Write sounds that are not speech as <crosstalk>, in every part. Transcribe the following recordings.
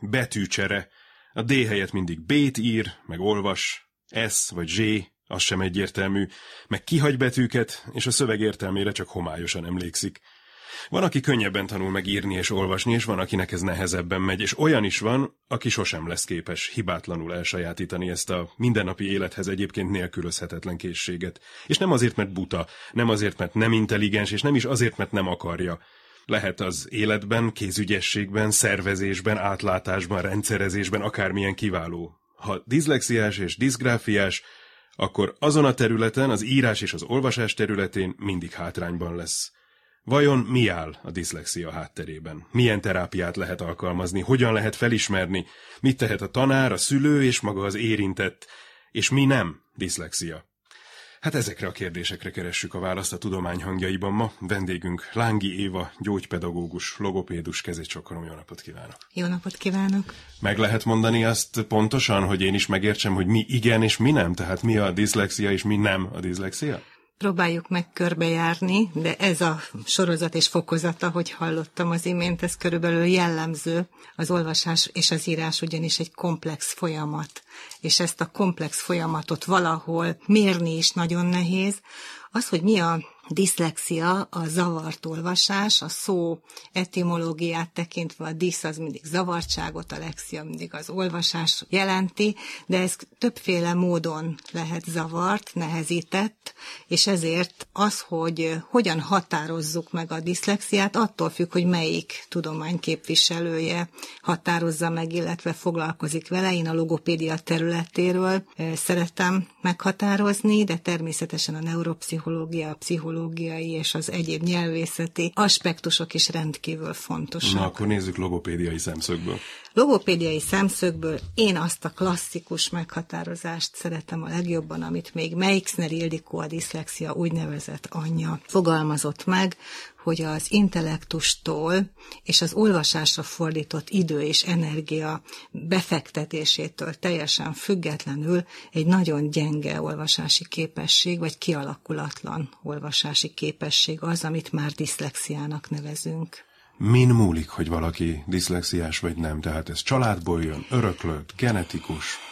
Betűcsere. A D helyett mindig B-t ír, meg olvas, S vagy Z, az sem egyértelmű, meg kihagy betűket, és a szöveg értelmére csak homályosan emlékszik. Van, aki könnyebben tanul meg írni és olvasni, és van, akinek ez nehezebben megy, és olyan is van, aki sosem lesz képes hibátlanul elsajátítani ezt a mindennapi élethez egyébként nélkülözhetetlen készséget. És nem azért, mert buta, nem azért, mert nem intelligens, és nem is azért, mert nem akarja. Lehet az életben, kézügyességben, szervezésben, átlátásban, rendszerezésben akármilyen kiváló. Ha diszlexiás és diszgráfiás, akkor azon a területen, az írás és az olvasás területén mindig hátrányban lesz. Vajon mi áll a diszlexia hátterében? Milyen terápiát lehet alkalmazni? Hogyan lehet felismerni? Mit tehet a tanár, a szülő és maga az érintett? És mi nem diszlexia? Hát ezekre a kérdésekre keressük a választ a tudomány hangjaiban ma. Vendégünk Lángi Éva, gyógypedagógus, logopédus, kezét csokorom, jó napot kívánok! Jó napot kívánok! Meg lehet mondani azt pontosan, hogy én is megértsem, hogy mi igen és mi nem? Tehát mi a diszlexia és mi nem a diszlexia? Próbáljuk meg körbejárni, de ez a sorozat és fokozata, hogy hallottam az imént, ez körülbelül jellemző. Az olvasás és az írás ugyanis egy komplex folyamat, és ezt a komplex folyamatot valahol mérni is nagyon nehéz. Az, hogy mi a diszlexia, a zavart olvasás, a szó etimológiát tekintve a disz az mindig zavartságot, a lexia mindig az olvasás jelenti, de ez többféle módon lehet zavart, nehezített, és ezért az, hogy hogyan határozzuk meg a diszlexiát, attól függ, hogy melyik tudomány képviselője határozza meg, illetve foglalkozik vele. Én a logopédia területéről szeretem meghatározni, de természetesen a neuropszichológia, a pszichológia, pszichológiai és az egyéb nyelvészeti aspektusok is rendkívül fontosak. Na, akkor nézzük logopédiai szemszögből. Logopédiai szemszögből én azt a klasszikus meghatározást szeretem a legjobban, amit még Meixner Ildikó, a diszlexia úgynevezett anyja fogalmazott meg, hogy az intellektustól és az olvasásra fordított idő és energia befektetésétől teljesen függetlenül egy nagyon gyenge olvasási képesség, vagy kialakulatlan olvasási képesség az, amit már diszlexiának nevezünk. Min múlik, hogy valaki diszlexiás vagy nem? Tehát ez családból jön, öröklött, genetikus?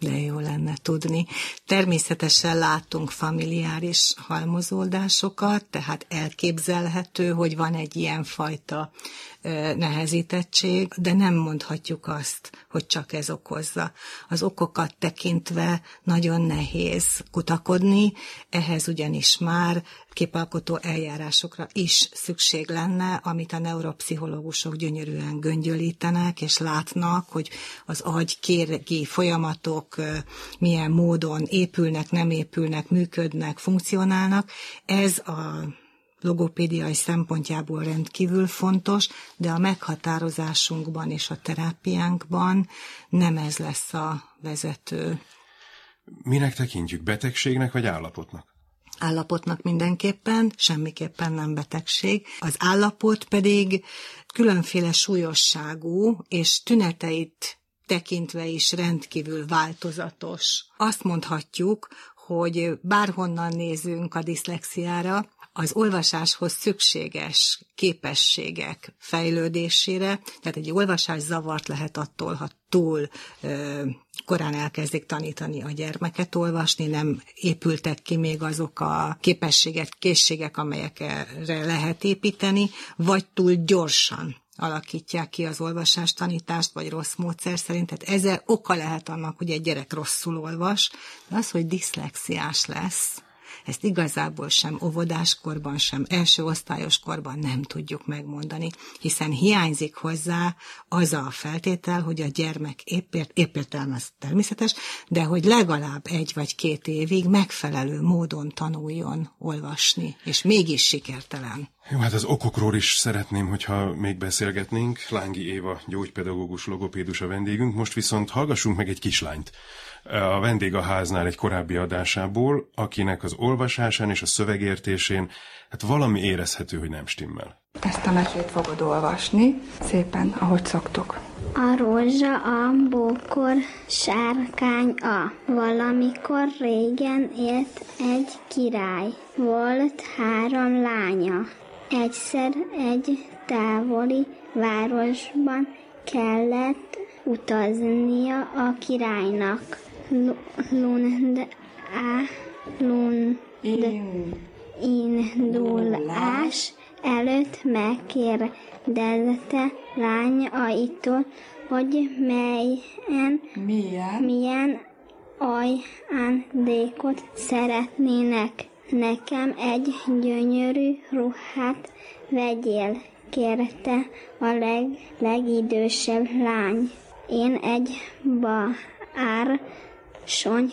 De jó lenne tudni. Természetesen látunk familiáris halmozódásokat, tehát elképzelhető, hogy van egy ilyen fajta nehezítettség, de nem mondhatjuk azt, hogy csak ez okozza. Az okokat tekintve nagyon nehéz kutakodni, ehhez ugyanis már képalkotó eljárásokra is szükség lenne, amit a neuropszichológusok gyönyörűen göngyölítenek, és látnak, hogy az agy kérgi folyamatok milyen módon épülnek, nem épülnek, működnek, funkcionálnak. Ez a logopédiai szempontjából rendkívül fontos, de a meghatározásunkban és a terápiánkban nem ez lesz a vezető. Minek tekintjük? Betegségnek vagy állapotnak? Állapotnak mindenképpen, semmiképpen nem betegség. Az állapot pedig különféle súlyosságú és tüneteit tekintve is rendkívül változatos. Azt mondhatjuk, hogy bárhonnan nézünk a diszlexiára, az olvasáshoz szükséges képességek fejlődésére, tehát egy olvasás zavart lehet attól, ha túl ö, korán elkezdik tanítani a gyermeket olvasni, nem épültek ki még azok a képességek, készségek, amelyekre lehet építeni, vagy túl gyorsan alakítják ki az olvasástanítást, vagy rossz módszer szerint. Tehát ez oka lehet annak, hogy egy gyerek rosszul olvas, de az, hogy diszlexiás lesz, ezt igazából sem óvodáskorban, sem első osztályos korban nem tudjuk megmondani, hiszen hiányzik hozzá az a feltétel, hogy a gyermek épp, ért, épp értelmez természetes, de hogy legalább egy vagy két évig megfelelő módon tanuljon olvasni, és mégis sikertelen. Jó, hát az okokról is szeretném, hogyha még beszélgetnénk. Lángi Éva, gyógypedagógus, logopédus a vendégünk. Most viszont hallgassunk meg egy kislányt a vendég a háznál egy korábbi adásából, akinek az olvasásán és a szövegértésén hát valami érezhető, hogy nem stimmel. Ezt a mesét fogod olvasni, szépen, ahogy szoktuk. A rózsa, a bókor, sárkány, a. Valamikor régen élt egy király. Volt három lánya. Egyszer egy távoli városban kellett utaznia a királynak. Lund á, lund indulás előtt megkérdezte lányaitól, hogy melyen, Milyen? milyen ajándékot szeretnének. Nekem egy gyönyörű ruhát vegyél, kérte a leg, legidősebb lány. Én egy bár sony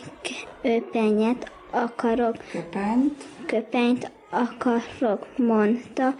köpenyet akarok, Köpent. köpenyt akarok, mondta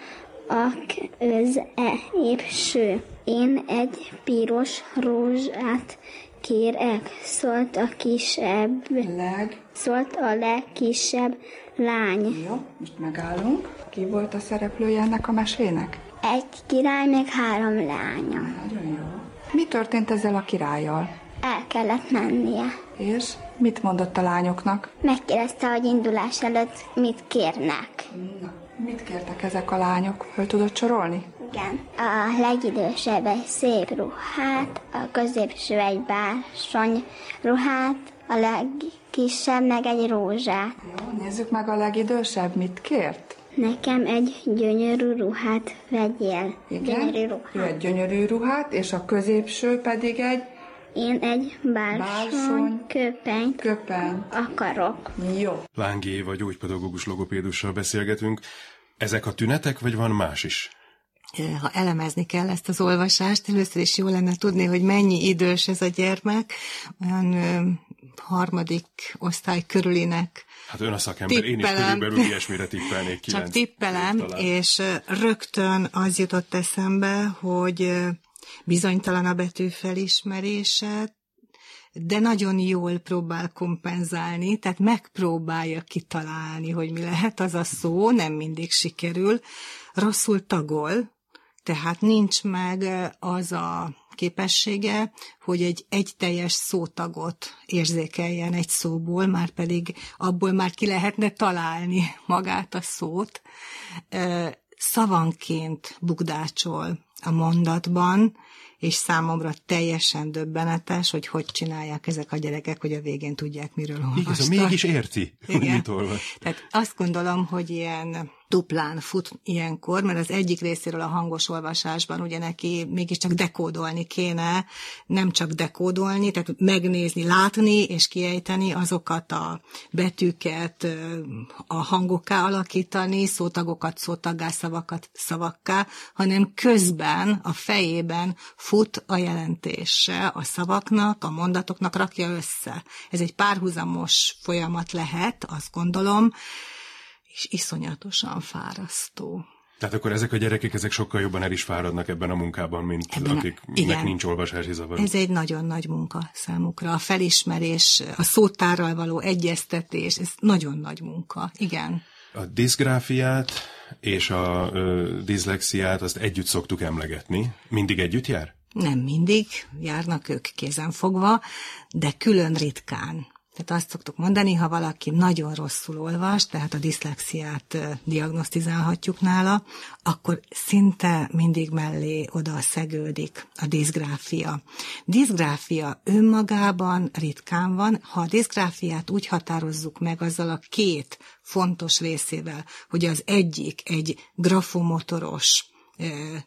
a középső. Én egy piros rózsát kérek, szólt a kisebb, Leg. szólt a legkisebb lány. Jó, most megállunk. Ki volt a szereplője ennek a mesének? Egy király, meg három lánya. Nagyon jó. Mi történt ezzel a királlyal? El kellett mennie. És mit mondott a lányoknak? Megkérdezte, hogy indulás előtt mit kérnek. Na, mit kértek ezek a lányok? Föl tudod sorolni? Igen. A legidősebb egy szép ruhát, a középső egy bársony ruhát, a legkisebb meg egy rózsát. Jó, nézzük meg a legidősebb. Mit kért? Nekem egy gyönyörű ruhát vegyél. Gyönyörű Ő ruhát. egy gyönyörű ruhát, és a középső pedig egy Én egy Bársony. bársony köpenyt köpeny. akarok. Jó. Lángi Éva gyógypedagógus logopédussal beszélgetünk. Ezek a tünetek, vagy van más is? ha elemezni kell ezt az olvasást, először is jó lenne tudni, hogy mennyi idős ez a gyermek, olyan harmadik osztály körülinek Hát ön a szakember, én is Tippelem. körülbelül ilyesmire tippelnék Csak tippelem, talán. és rögtön az jutott eszembe, hogy bizonytalan a betű felismerése, de nagyon jól próbál kompenzálni, tehát megpróbálja kitalálni, hogy mi lehet az a szó, nem mindig sikerül. Rosszul tagol, tehát nincs meg az a képessége, hogy egy egyteljes szótagot érzékeljen egy szóból, már pedig abból már ki lehetne találni <laughs> magát a szót. Szavanként bukdácsol a mondatban, és számomra teljesen döbbenetes, hogy hogy csinálják ezek a gyerekek, hogy a végén tudják, miről olvastak. Igaz, mégis érti, hogy Igen. mit olvas. Tehát azt gondolom, hogy ilyen duplán fut ilyenkor, mert az egyik részéről a hangos olvasásban ugye neki mégiscsak dekódolni kéne, nem csak dekódolni, tehát megnézni, látni és kiejteni azokat a betűket, a hangokká alakítani, szótagokat szótaggá, szavakat szavakká, hanem közben a fejében fut a jelentése a szavaknak, a mondatoknak rakja össze. Ez egy párhuzamos folyamat lehet, azt gondolom, és iszonyatosan fárasztó. Tehát akkor ezek a gyerekek, ezek sokkal jobban el is fáradnak ebben a munkában, mint Ebben a- akiknek igen. nincs olvasási zavaruk. Ez egy nagyon nagy munka számukra. A felismerés, a szótárral való egyeztetés, ez nagyon nagy munka. Igen. A diszgráfiát és a ö, diszlexiát azt együtt szoktuk emlegetni. Mindig együtt jár? Nem mindig járnak ők kézenfogva, de külön ritkán. Tehát azt szoktuk mondani, ha valaki nagyon rosszul olvas, tehát a diszlexiát diagnosztizálhatjuk nála, akkor szinte mindig mellé oda szegődik a diszgráfia. Diszgráfia önmagában ritkán van, ha a diszgráfiát úgy határozzuk meg azzal a két fontos részével, hogy az egyik egy grafomotoros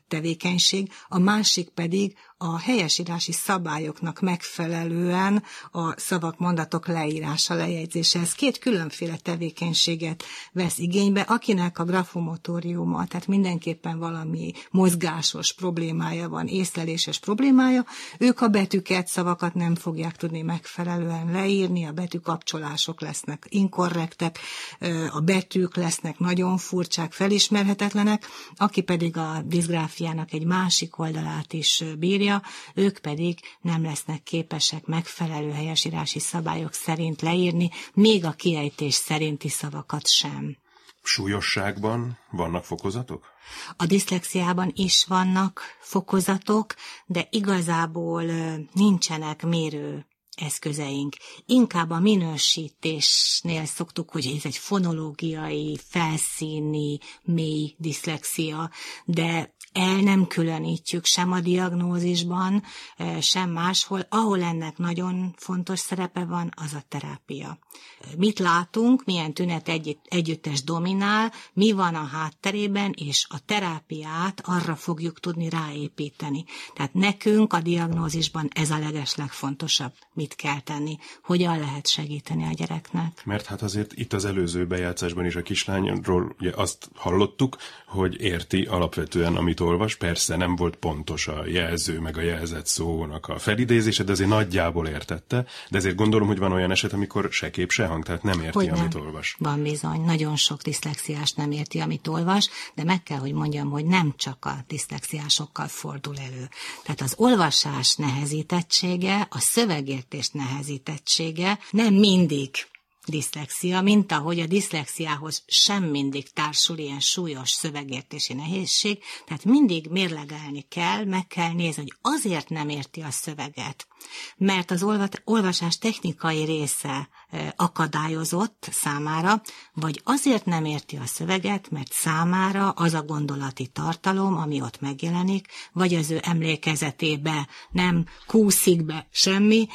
tevékenység, a másik pedig a helyesírási szabályoknak megfelelően a szavak, mondatok leírása, lejegyzése. Ez két különféle tevékenységet vesz igénybe, akinek a grafomotoriuma, tehát mindenképpen valami mozgásos problémája van, észleléses problémája, ők a betűket, szavakat nem fogják tudni megfelelően leírni, a betűkapcsolások lesznek inkorrektek, a betűk lesznek nagyon furcsák, felismerhetetlenek, aki pedig a diszgráfiának egy másik oldalát is ö, bírja, ők pedig nem lesznek képesek megfelelő helyesírási szabályok szerint leírni, még a kiejtés szerinti szavakat sem. Súlyosságban vannak fokozatok? A diszlexiában is vannak fokozatok, de igazából nincsenek mérő eszközeink. Inkább a minősítésnél szoktuk, hogy ez egy fonológiai, felszíni, mély diszlexia, de el nem különítjük sem a diagnózisban, sem máshol. Ahol ennek nagyon fontos szerepe van, az a terápia. Mit látunk, milyen tünet együtt, együttes dominál, mi van a hátterében, és a terápiát arra fogjuk tudni ráépíteni. Tehát nekünk a diagnózisban ez a legeslegfontosabb, mit kell tenni, hogyan lehet segíteni a gyereknek. Mert hát azért itt az előző bejátszásban is a kislányról ugye azt hallottuk, hogy érti alapvetően, amit olvas. Persze nem volt pontos a jelző, meg a jelzett szónak a felidézése, de azért nagyjából értette. De ezért gondolom, hogy van olyan eset, amikor se kép, se hang, tehát nem érti, hogy amit nem. olvas. Van bizony, nagyon sok diszlexiás nem érti, amit olvas, de meg kell, hogy mondjam, hogy nem csak a diszlexiásokkal fordul elő. Tehát az olvasás nehezítettsége, a szövegértés nehezítettsége nem mindig diszlexia, mint ahogy a diszlexiához sem mindig társul ilyen súlyos szövegértési nehézség, tehát mindig mérlegelni kell, meg kell nézni, hogy azért nem érti a szöveget, mert az olvasás technikai része akadályozott számára, vagy azért nem érti a szöveget, mert számára az a gondolati tartalom, ami ott megjelenik, vagy az ő emlékezetébe nem kúszik be semmi,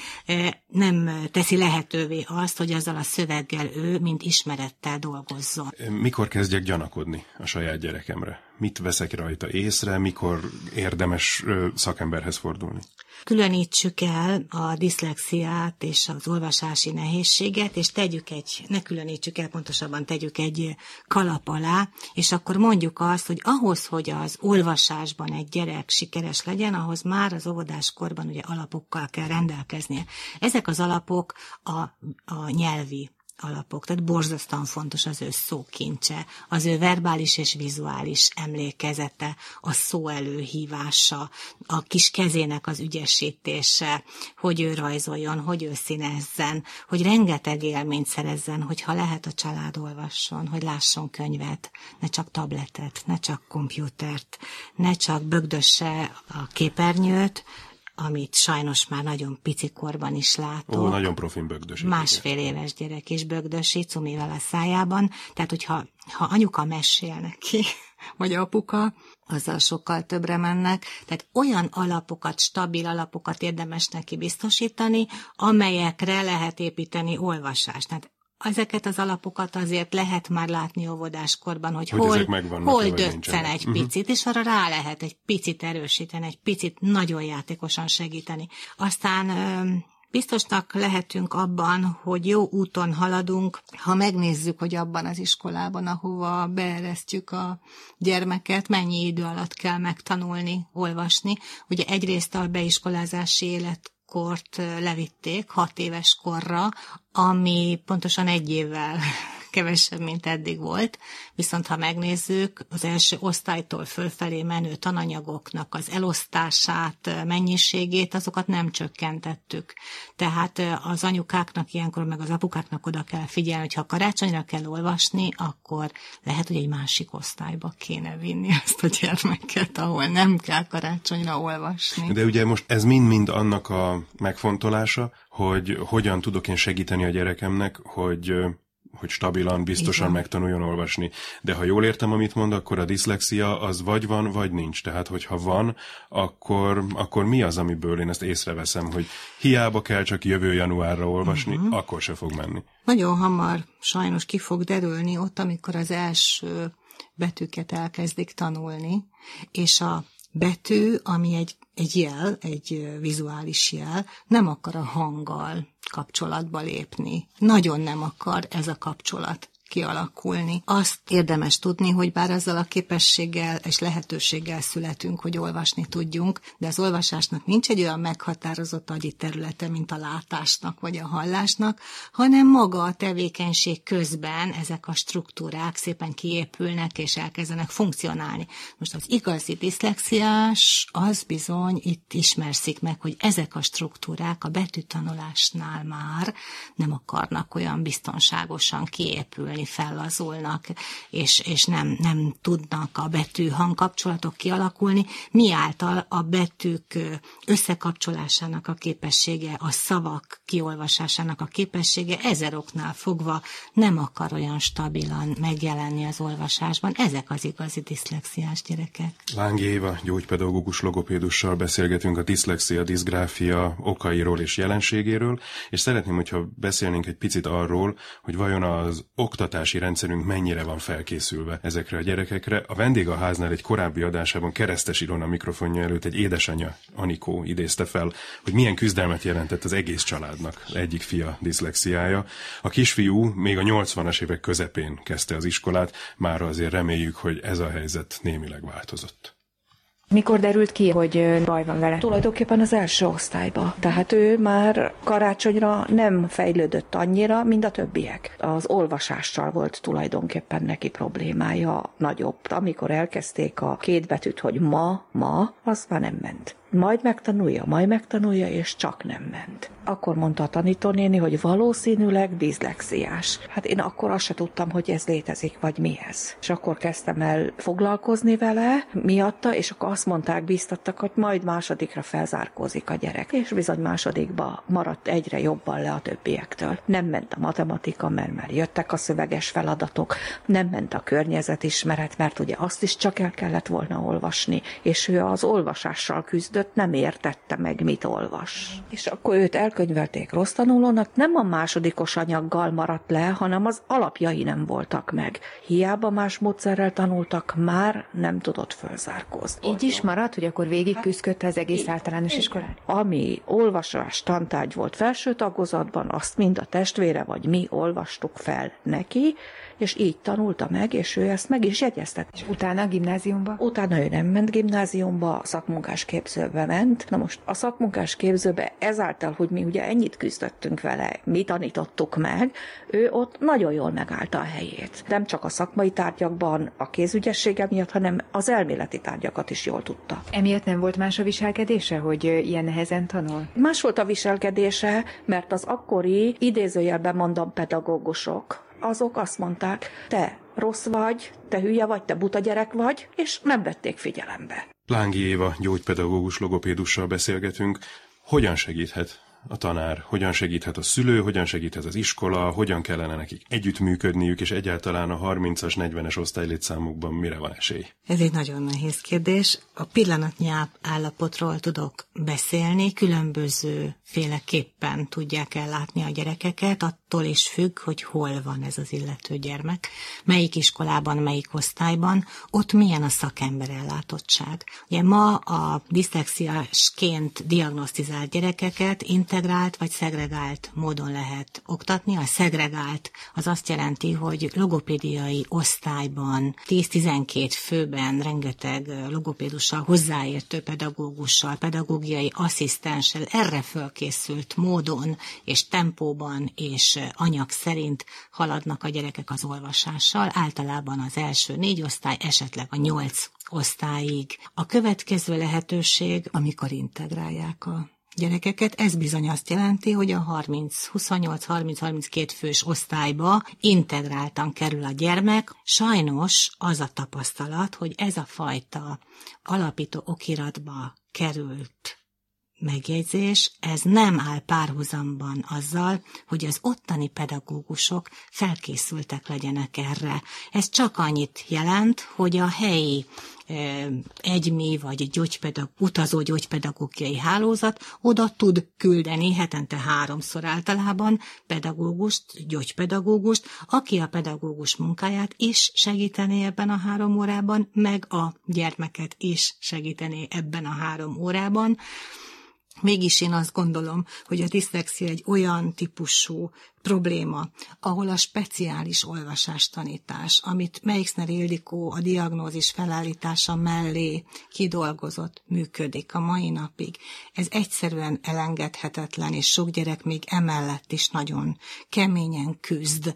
nem teszi lehetővé azt, hogy azzal a szöveggel ő, mint ismerettel dolgozzon. Mikor kezdjek gyanakodni a saját gyerekemre? Mit veszek rajta észre, mikor érdemes szakemberhez fordulni? Különítsük el a diszlexiát és az olvasási nehézséget, és tegyük egy, ne különítsük el, pontosabban tegyük egy kalap alá, és akkor mondjuk azt, hogy ahhoz, hogy az olvasásban egy gyerek sikeres legyen, ahhoz már az óvodáskorban ugye alapokkal kell rendelkeznie. Ezek az alapok a, a nyelvi alapok. Tehát borzasztóan fontos az ő szókincse, az ő verbális és vizuális emlékezete, a szó előhívása, a kis kezének az ügyesítése, hogy ő rajzoljon, hogy ő színezzen, hogy rengeteg élményt szerezzen, hogyha lehet a család olvasson, hogy lásson könyvet, ne csak tabletet, ne csak komputert, ne csak bögdösse a képernyőt, amit sajnos már nagyon pici korban is látok. Ó, nagyon profin bögdösít. Másfél éves gyerek is bögdösít, cumivel a szájában. Tehát, hogyha ha anyuka mesél neki, <laughs> vagy apuka, azzal sokkal többre mennek. Tehát olyan alapokat, stabil alapokat érdemes neki biztosítani, amelyekre lehet építeni olvasást. Tehát ezeket az alapokat azért lehet már látni óvodáskorban, hogy, hogy hol, hol döccen egy uh-huh. picit, és arra rá lehet egy picit erősíteni, egy picit nagyon játékosan segíteni. Aztán biztosnak lehetünk abban, hogy jó úton haladunk, ha megnézzük, hogy abban az iskolában, ahova beeresztjük a gyermeket, mennyi idő alatt kell megtanulni, olvasni. Ugye egyrészt a beiskolázási élet kort levitték hat éves korra, ami pontosan egy évvel kevesebb, mint eddig volt, viszont ha megnézzük, az első osztálytól fölfelé menő tananyagoknak az elosztását, mennyiségét, azokat nem csökkentettük. Tehát az anyukáknak ilyenkor, meg az apukáknak oda kell figyelni, hogy ha karácsonyra kell olvasni, akkor lehet, hogy egy másik osztályba kéne vinni <laughs> ezt a gyermeket, ahol nem kell karácsonyra olvasni. De ugye most ez mind-mind annak a megfontolása, hogy hogyan tudok én segíteni a gyerekemnek, hogy hogy stabilan, biztosan Igen. megtanuljon olvasni. De ha jól értem, amit mond, akkor a diszlexia az vagy van, vagy nincs. Tehát, hogyha van, akkor, akkor mi az, amiből én ezt észreveszem, hogy hiába kell csak jövő januárra olvasni, uh-huh. akkor se fog menni. Nagyon hamar sajnos ki fog derülni ott, amikor az első betűket elkezdik tanulni, és a betű, ami egy, egy jel, egy vizuális jel, nem akar a hanggal kapcsolatba lépni. Nagyon nem akar ez a kapcsolat kialakulni. Azt érdemes tudni, hogy bár azzal a képességgel és lehetőséggel születünk, hogy olvasni tudjunk, de az olvasásnak nincs egy olyan meghatározott agyi területe, mint a látásnak vagy a hallásnak, hanem maga a tevékenység közben ezek a struktúrák szépen kiépülnek és elkezdenek funkcionálni. Most az igazi diszlexiás az bizony itt ismerszik meg, hogy ezek a struktúrák a betűtanulásnál már nem akarnak olyan biztonságosan kiépülni, felé fellazulnak, és, és nem, nem tudnak a betű hangkapcsolatok kialakulni, miáltal a betűk összekapcsolásának a képessége, a szavak kiolvasásának a képessége ezer oknál fogva nem akar olyan stabilan megjelenni az olvasásban. Ezek az igazi diszlexiás gyerekek. Lángi Éva, gyógypedagógus logopédussal beszélgetünk a diszlexia, diszgráfia okairól és jelenségéről, és szeretném, hogyha beszélnénk egy picit arról, hogy vajon az oktatási rendszerünk mennyire van felkészülve ezekre a gyerekekre. A vendég a háznál egy korábbi adásában Keresztes Ilona mikrofonja előtt egy édesanyja, Anikó idézte fel, hogy milyen küzdelmet jelentett az egész családnak egyik fia diszlexiája. A kisfiú még a 80-as évek közepén kezdte az iskolát, már azért reméljük, hogy ez a helyzet némileg változott. Mikor derült ki, hogy baj van vele? Tulajdonképpen az első osztályba. Tehát ő már karácsonyra nem fejlődött annyira, mint a többiek. Az olvasással volt tulajdonképpen neki problémája nagyobb. Amikor elkezdték a két betűt, hogy ma, ma, az már nem ment majd megtanulja, majd megtanulja, és csak nem ment. Akkor mondta a tanítónéni, hogy valószínűleg diszlexiás. Hát én akkor azt se tudtam, hogy ez létezik, vagy mi ez. És akkor kezdtem el foglalkozni vele miatta, és akkor azt mondták, biztattak, hogy majd másodikra felzárkózik a gyerek. És bizony másodikba maradt egyre jobban le a többiektől. Nem ment a matematika, mert már jöttek a szöveges feladatok, nem ment a környezetismeret, mert ugye azt is csak el kellett volna olvasni, és ő az olvasással küzdött, között nem értette meg, mit olvas. És akkor őt elkönyvelték rossz tanulónak, nem a másodikos anyaggal maradt le, hanem az alapjai nem voltak meg. Hiába más módszerrel tanultak, már nem tudott fölzárkózni. Így is maradt, hogy akkor végig küzdött az egész általános iskolán? Ami olvasás tantárgy volt felső tagozatban, azt mind a testvére vagy mi olvastuk fel neki, és így tanulta meg, és ő ezt meg is jegyeztet. És utána a gimnáziumba? Utána ő nem ment gimnáziumba, szakmunkás képzőbe ment. Na most a szakmunkás képzőbe ezáltal, hogy mi ugye ennyit küzdöttünk vele, mi tanítottuk meg, ő ott nagyon jól megállta a helyét. Nem csak a szakmai tárgyakban, a kézügyessége miatt, hanem az elméleti tárgyakat is jól tudta. Emiatt nem volt más a viselkedése, hogy ilyen nehezen tanul? Más volt a viselkedése, mert az akkori idézőjelben mondom pedagógusok, azok azt mondták, te rossz vagy, te hülye vagy, te buta gyerek vagy, és nem vették figyelembe. Lángi Éva gyógypedagógus logopédussal beszélgetünk. Hogyan segíthet a tanár, hogyan segíthet a szülő, hogyan segíthet az iskola, hogyan kellene nekik együttműködniük, és egyáltalán a 30-as, 40-es osztálylétszámukban mire van esély? Ez egy nagyon nehéz kérdés. A pillanatnyi állapotról tudok beszélni, különböző féleképpen tudják ellátni a gyerekeket, attól is függ, hogy hol van ez az illető gyermek, melyik iskolában, melyik osztályban, ott milyen a szakember ellátottság. Ugye ma a diszlexiásként diagnosztizált gyerekeket integrált vagy szegregált módon lehet oktatni. A szegregált az azt jelenti, hogy logopédiai osztályban 10-12 főben rengeteg logopédussal, hozzáértő pedagógussal, pedagógiai asszisztenssel erre fölkészült módon és tempóban és anyag szerint haladnak a gyerekek az olvasással, általában az első négy osztály, esetleg a nyolc osztályig. A következő lehetőség, amikor integrálják a gyerekeket. Ez bizony azt jelenti, hogy a 30, 28, 30, 32 fős osztályba integráltan kerül a gyermek. Sajnos az a tapasztalat, hogy ez a fajta alapító okiratba került megjegyzés, ez nem áll párhuzamban azzal, hogy az ottani pedagógusok felkészültek legyenek erre. Ez csak annyit jelent, hogy a helyi egymi vagy gyógypedag, utazó gyógypedagógiai hálózat oda tud küldeni hetente háromszor általában pedagógust, gyógypedagógust, aki a pedagógus munkáját is segítené ebben a három órában, meg a gyermeket is segítené ebben a három órában. Mégis én azt gondolom, hogy a diszlexia egy olyan típusú probléma, ahol a speciális olvasástanítás, amit Meixner Ildikó a diagnózis felállítása mellé kidolgozott, működik a mai napig. Ez egyszerűen elengedhetetlen, és sok gyerek még emellett is nagyon keményen küzd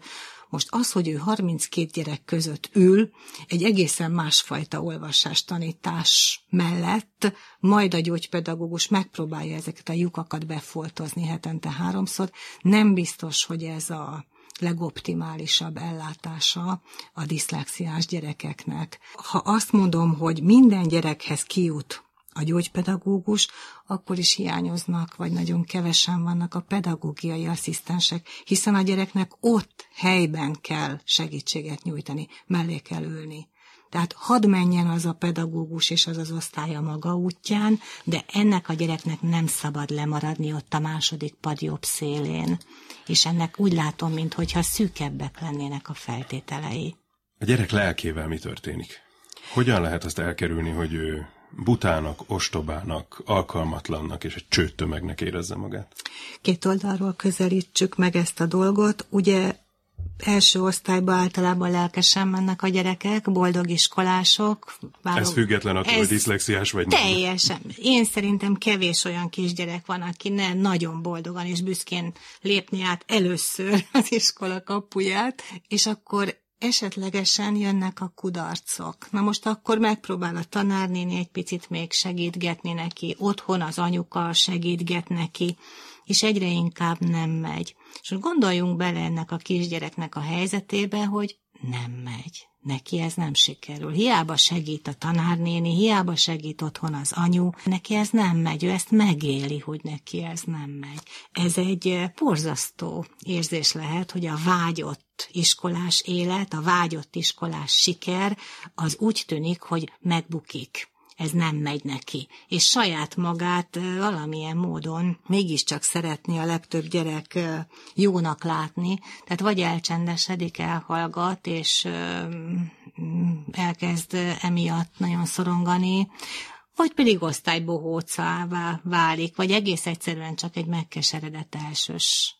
most az, hogy ő 32 gyerek között ül, egy egészen másfajta olvasástanítás mellett, majd a gyógypedagógus megpróbálja ezeket a lyukakat befoltozni hetente háromszor, nem biztos, hogy ez a legoptimálisabb ellátása a diszlexiás gyerekeknek. Ha azt mondom, hogy minden gyerekhez kijut a gyógypedagógus, akkor is hiányoznak, vagy nagyon kevesen vannak a pedagógiai asszisztensek, hiszen a gyereknek ott helyben kell segítséget nyújtani, mellé kell ülni. Tehát hadd menjen az a pedagógus és az az osztálya maga útján, de ennek a gyereknek nem szabad lemaradni ott a második pad jobb szélén. És ennek úgy látom, mintha szűkebbek lennének a feltételei. A gyerek lelkével mi történik? Hogyan lehet azt elkerülni, hogy ő butának, ostobának, alkalmatlannak és egy csőttömegnek érezze magát? Két oldalról közelítsük meg ezt a dolgot. Ugye első osztályba általában lelkesen mennek a gyerekek, boldog iskolások. Bárok, Ez független attól, hogy diszlexiás vagy nem. Teljesen. Én szerintem kevés olyan kisgyerek van, aki ne nagyon boldogan és büszkén lépni át először az iskola kapuját, és akkor esetlegesen jönnek a kudarcok. Na most akkor megpróbál a tanárnéni egy picit még segítgetni neki, otthon az anyuka segítget neki, és egyre inkább nem megy. És gondoljunk bele ennek a kisgyereknek a helyzetébe, hogy nem megy. Neki ez nem sikerül. Hiába segít a tanárnéni, hiába segít otthon az anyu, neki ez nem megy, ő ezt megéli, hogy neki ez nem megy. Ez egy eh, borzasztó érzés lehet, hogy a vágyott iskolás élet, a vágyott iskolás siker, az úgy tűnik, hogy megbukik ez nem megy neki. És saját magát valamilyen módon mégiscsak szeretni a legtöbb gyerek jónak látni, tehát vagy elcsendesedik, elhallgat, és elkezd emiatt nagyon szorongani, vagy pedig osztálybohócává válik, vagy egész egyszerűen csak egy megkeseredett elsős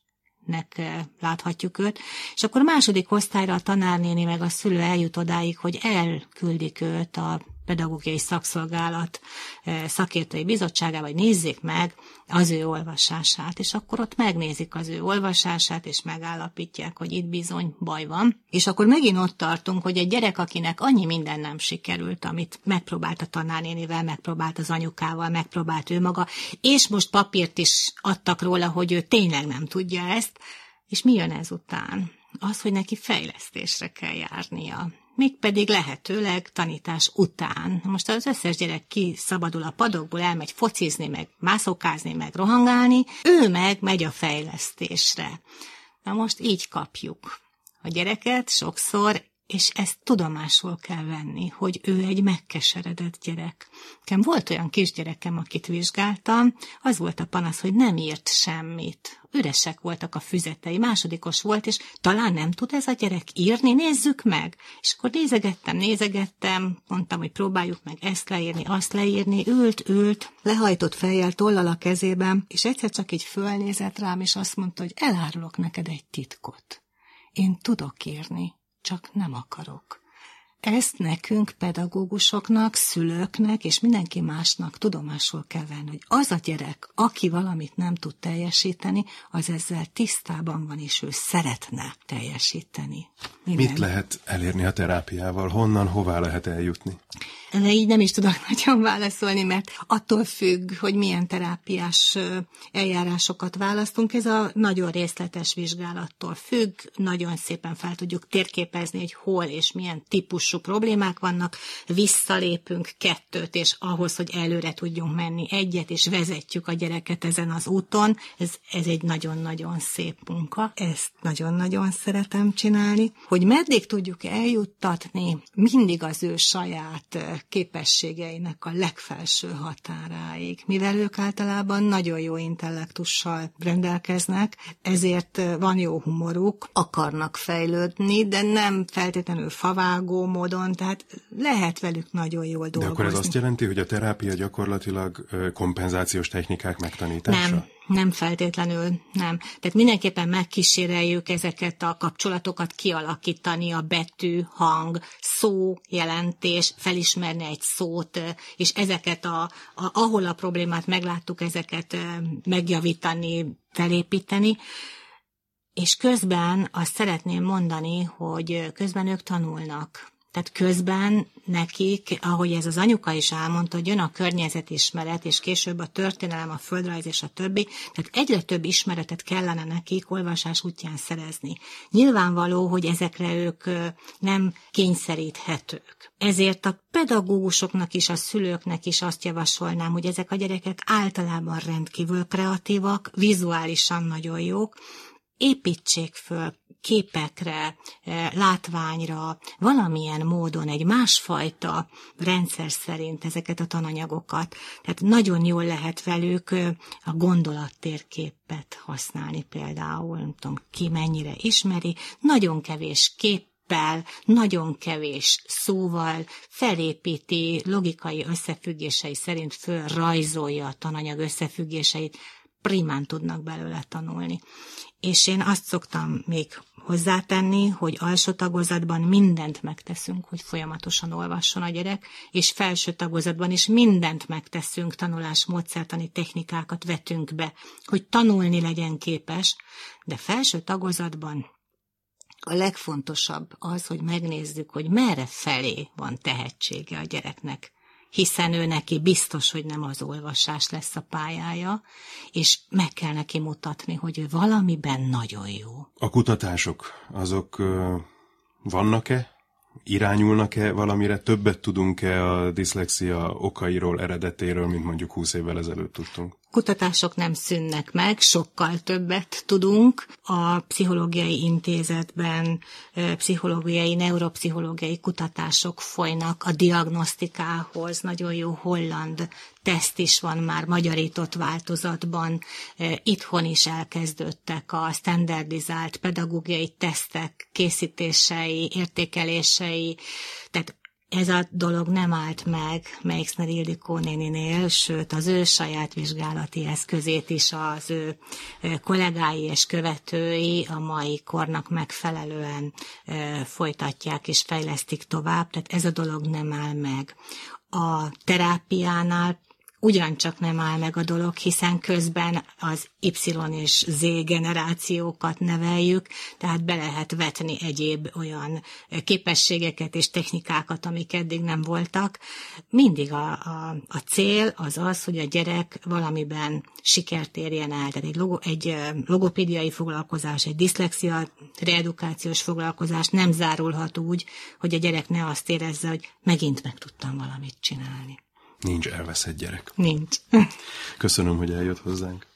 nek láthatjuk őt, és akkor a második osztályra a tanárnéni meg a szülő eljut odáig, hogy elküldik őt a pedagógiai szakszolgálat eh, szakértői bizottságába, vagy nézzék meg az ő olvasását, és akkor ott megnézik az ő olvasását, és megállapítják, hogy itt bizony baj van. És akkor megint ott tartunk, hogy egy gyerek, akinek annyi minden nem sikerült, amit megpróbált a tanárnénivel, megpróbált az anyukával, megpróbált ő maga, és most papírt is adtak róla, hogy ő tényleg nem tudja ezt, és mi jön ezután? Az, hogy neki fejlesztésre kell járnia mégpedig lehetőleg tanítás után. Most az összes gyerek kiszabadul a padokból, elmegy focizni, meg mászókázni, meg rohangálni, ő meg megy a fejlesztésre. Na most így kapjuk. A gyereket sokszor és ezt tudomásul kell venni, hogy ő egy megkeseredett gyerek. Nekem volt olyan kisgyerekem, akit vizsgáltam, az volt a panasz, hogy nem írt semmit. Üresek voltak a füzetei, másodikos volt, és talán nem tud ez a gyerek írni, nézzük meg. És akkor nézegettem, nézegettem, mondtam, hogy próbáljuk meg ezt leírni, azt leírni, ült, ült, lehajtott fejjel, tollal a kezében, és egyszer csak így fölnézett rám, és azt mondta, hogy elárulok neked egy titkot. Én tudok írni csak nem akarok. Ezt nekünk, pedagógusoknak, szülőknek és mindenki másnak tudomásul kell venni, hogy az a gyerek, aki valamit nem tud teljesíteni, az ezzel tisztában van, és ő szeretne teljesíteni. Minden. Mit lehet elérni a terápiával? Honnan, hová lehet eljutni? De így nem is tudok <laughs> nagyon válaszolni, mert attól függ, hogy milyen terápiás eljárásokat választunk. Ez a nagyon részletes vizsgálattól függ. Nagyon szépen fel tudjuk térképezni, hogy hol és milyen típusú problémák vannak. Visszalépünk kettőt, és ahhoz, hogy előre tudjunk menni egyet, és vezetjük a gyereket ezen az úton. Ez, ez egy nagyon-nagyon szép munka. Ezt nagyon-nagyon szeretem csinálni. Hogy meddig tudjuk eljuttatni, mindig az ő saját képességeinek a legfelső határáig. Mivel ők általában nagyon jó intellektussal rendelkeznek, ezért van jó humoruk, akarnak fejlődni, de nem feltétlenül favágó módon, tehát lehet velük nagyon jól dolgozni. De akkor ez azt jelenti, hogy a terápia gyakorlatilag kompenzációs technikák megtanítása? Nem, nem feltétlenül, nem. Tehát mindenképpen megkíséreljük ezeket a kapcsolatokat kialakítani, a betű, hang, szó, jelentés, felismerni egy szót, és ezeket, a, a, ahol a problémát megláttuk, ezeket megjavítani, felépíteni. És közben azt szeretném mondani, hogy közben ők tanulnak Tehát közben nekik, ahogy ez az anyuka is elmondta, hogy jön a környezetismeret, és később a történelem, a földrajz és a többi, tehát egyre több ismeretet kellene nekik olvasás útján szerezni. Nyilvánvaló, hogy ezekre ők nem kényszeríthetők. Ezért a pedagógusoknak is, a szülőknek is azt javasolnám, hogy ezek a gyerekek általában rendkívül kreatívak, vizuálisan nagyon jók, építsék föl képekre, eh, látványra, valamilyen módon egy másfajta rendszer szerint ezeket a tananyagokat. Tehát nagyon jól lehet velük eh, a gondolattérképet használni például, nem tudom ki mennyire ismeri, nagyon kevés kép nagyon kevés szóval felépíti, logikai összefüggései szerint fölrajzolja a tananyag összefüggéseit, primán tudnak belőle tanulni és én azt szoktam még hozzátenni, hogy alsó tagozatban mindent megteszünk, hogy folyamatosan olvasson a gyerek, és felső tagozatban is mindent megteszünk, tanulás módszertani technikákat vetünk be, hogy tanulni legyen képes, de felső tagozatban a legfontosabb az, hogy megnézzük, hogy merre felé van tehetsége a gyereknek hiszen ő neki biztos, hogy nem az olvasás lesz a pályája, és meg kell neki mutatni, hogy ő valamiben nagyon jó. A kutatások, azok vannak-e? Irányulnak-e valamire? Többet tudunk-e a diszlexia okairól, eredetéről, mint mondjuk 20 évvel ezelőtt tudtunk? Kutatások nem szűnnek meg, sokkal többet tudunk. A pszichológiai intézetben pszichológiai, neuropszichológiai kutatások folynak a diagnosztikához. Nagyon jó holland teszt is van már magyarított változatban. Itthon is elkezdődtek a standardizált pedagógiai tesztek készítései, értékelései. Tehát ez a dolog nem állt meg Meixner Ildikó néninél, sőt az ő saját vizsgálati eszközét is az ő kollégái és követői a mai kornak megfelelően folytatják és fejlesztik tovább, tehát ez a dolog nem áll meg. A terápiánál ugyancsak nem áll meg a dolog, hiszen közben az Y és Z generációkat neveljük, tehát be lehet vetni egyéb olyan képességeket és technikákat, amik eddig nem voltak. Mindig a, a, a cél az az, hogy a gyerek valamiben sikert érjen el. Tehát egy, logo, egy logopédiai foglalkozás, egy diszlexia reedukációs foglalkozás nem zárulhat úgy, hogy a gyerek ne azt érezze, hogy megint meg tudtam valamit csinálni. Nincs elveszett gyerek. Nincs. Köszönöm, hogy eljött hozzánk.